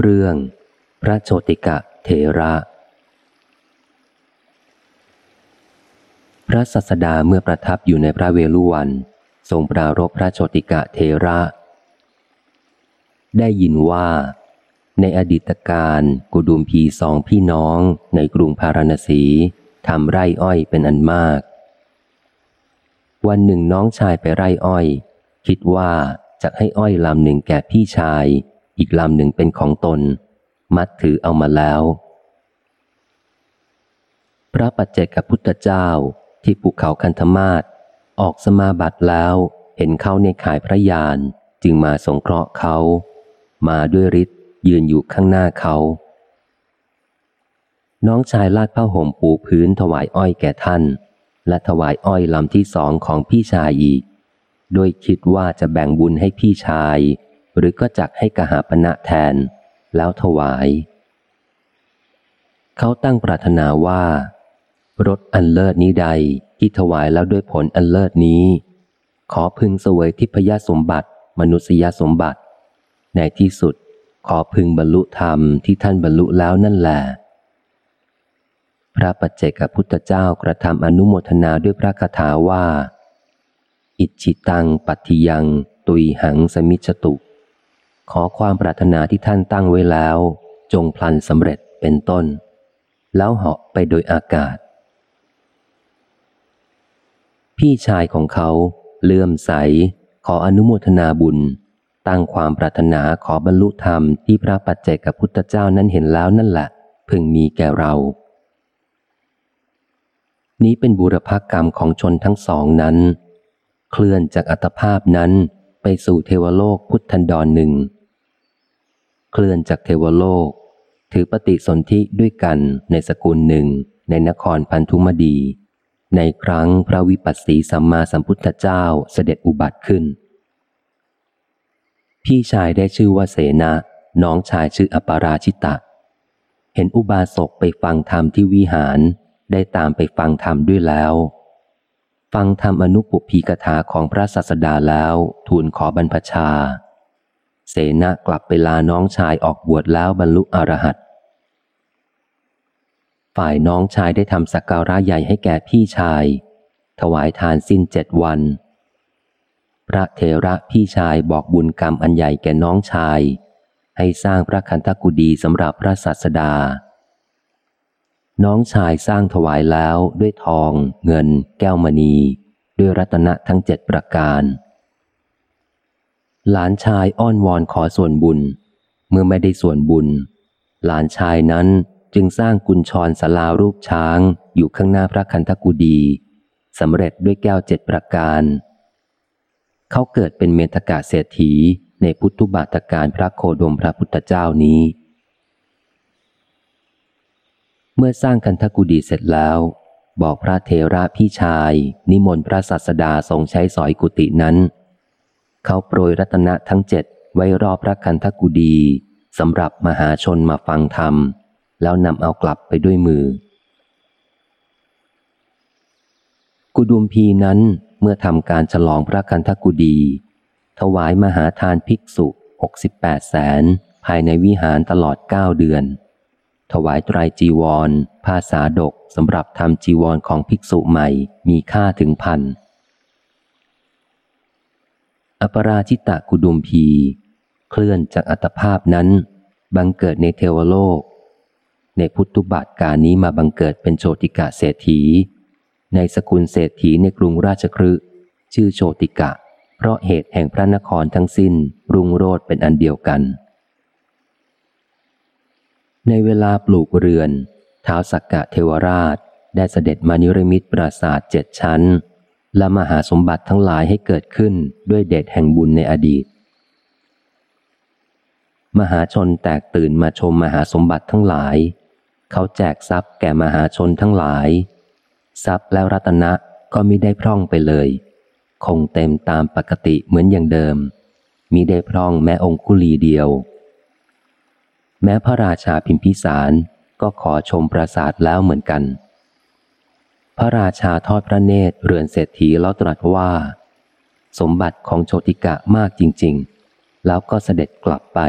เรื่องพระโชติกะเถระ พระสัสดาเมื่อประทับอยู่ในพระเวลุวัน ทรงปรารบพระโชติกะเถระ ได้ยินว่า ในอดีตการกุดุมพีสองพี่น้องในกรุงพาราณสีทำไร่อ้อยเป็นอันมาก วันหนึ่งน้องชายไปไร่อ้อย คิดว่าจะให้อ้อยลำหนึ่งแก่พี่ชาย อีกลำหนึ่งเป็นของตน มัดถือเอามาแล้ว พระปัจเจกพุทธเจ้าที่ภูเขาคันธมาศออกสมาบัติแล้วเห็นเขาในขายพระยานจึงมาสงเคราะห์เขา มาด้วยฤทธิ์ยืนอยู่ข้างหน้าเขา น้องชายลาดผ้าห่มปูพื้นถวายอ้อยแก่ท่าน และถวายอ้อยลำที่สองของพี่ชายอีก โดยคิดว่าจะแบ่งบุญให้พี่ชาย หรือก็จักให้กหาปณะแทน แล้วถวาย เขาตั้งปรารถนาว่า รถอันเลิศนี้ใดที่ถวายแล้วด้วยผลอันเลิศนี้ ขอพึงเสวยทิพยสมบัติ มนุษยสมบัติ ในที่สุดขอพึงบรรลุธรรมที่ท่านบรรลุแล้วนั่นแหละพระปัจเจกพุทธเจ้ากระทำอนุโมทนาด้วยพระคาถาว่า อิจิตังปัติยัง ตุยหังสมิจตุ ขอความปรารถนาที่ท่านตั้งไว้แล้ว จงพลันสำเร็จเป็นต้น แล้วเหาะไปโดยอากาศ พี่ชายของเขา เลื่อมใส ขออนุโมทนาบุญ ตั้งความปรารถนาขอบรรลุธรรมที่พระปัจเจกพุทธเจ้านั้นเห็นแล้วนั่นแหละพึงมีแก่เรา นี้เป็นบุรพกรรมของชนทั้งสองนั้น เคลื่อนจากอัตภาพนั้น ไปสู่เทวโลกพุทธันดรหนึ่ง เคลื่อนจากเทวโลก ถือปฏิสนธิด้วยกันในสกุลหนึ่งในนครพันธุมดี ในครั้งพระวิปัสสีสัมมาสัมพุทธเจ้าเสด็จอุบัติขึ้น พี่ชายได้ชื่อว่าเสนาน้องชายชื่ออปาราชิตะ เห็นอุบาสกไปฟังธรรมที่วิหาร ได้ตามไปฟังธรรมด้วยแล้ว ฟังธรรมอนุปุพีกถาของพระศาสดาแล้วทูลขอบรรพชา เสนากลับไปลาน้องชายออกบวชแล้วบรรลุอรหัตฝ่ายน้องชายได้ทำสักการะใหญ่ให้แก่พี่ชาย ถวายทานสิ้นเจ็ดวัน พระเทระพี่ชายบอกบุญกรรมอันใหญ่แก่น้องชาย ให้สร้างพระคันธกุฎีสำหรับพระศาสดา น้องชายสร้างถวายแล้วด้วยทอง เงิน แก้วมณี ด้วยรัตนะทั้งเจ็ดประการ หลานชายอ้อนวอนขอส่วนบุญ เมื่อไม่ได้ส่วนบุญ หลานชายนั้นจึงสร้างกุญชรสลารูปช้างอยู่ข้างหน้าพระคันธกุดีสำเร็จด้วยแก้วเจ็ดประการ เขาเกิดเป็นเมตกาเศรษฐีในพุทธบาทการพระโคดมพระพุทธเจ้านี้ เมื่อสร้างคันธกุฎีเสร็จแล้ว บอกพระเทระพี่ชาย นิมนต์พระสัสดาทรงใช้สอยกุฏินั้น เขาโปรยรัตนะทั้งเจ็ดไว้รอบพระคันธกุฎีสำหรับมหาชนมาฟังธรรม แล้วนำเอากลับไปด้วยมือ กุดุมพีนั้นเมื่อทำการฉลองพระคันธกุฎีถวายมหาทานภิกษุหกสิบแปดแสน ภายในวิหารตลอดเก้าเดือน ถวายไตรจีวรภาษาดกสำหรับทำจีวรของภิกษุใหม่มีค่าถึงพัน อปราชิตะกุดุมพี เคลื่อนจากอัตภาพนั้น บังเกิดในเทวโลก ในพุทธุบัติการนี้มาบังเกิดเป็นโชติกะเศรษฐี ในสกุลเศรษฐีในกรุงราชครืชื่อโชติกะ เพราะเหตุแห่งพระนครทั้งสิ้น รุงโรดเป็นอันเดียวกัน ในเวลาปลูกเรือนท้าวสักกะเทวราชได้เสด็จมานิรมิตปราสาทเจ็ดชั้น และมหาสมบัติทั้งหลายให้เกิดขึ้นด้วยเดชแห่งบุญในอดีต มหาชนแตกตื่นมาชมมหาสมบัติทั้งหลาย เขาแจกทรัพย์แก่มหาชนทั้งหลาย ทรัพย์แล้วรัตนะก็มิได้พร่องไปเลย คงเต็มตามปกติเหมือนอย่างเดิมมิได้พร่องแม้องคุลีเดียว แม้พระราชาพิมพิสารก็ขอชมปราสาทแล้วเหมือนกัน พระราชาทอดพระเนตรเรือนเศรษฐีแล้วตรัสว่า สมบัติของโชติกะมากจริง ๆ แล้วก็เสด็จกลับไป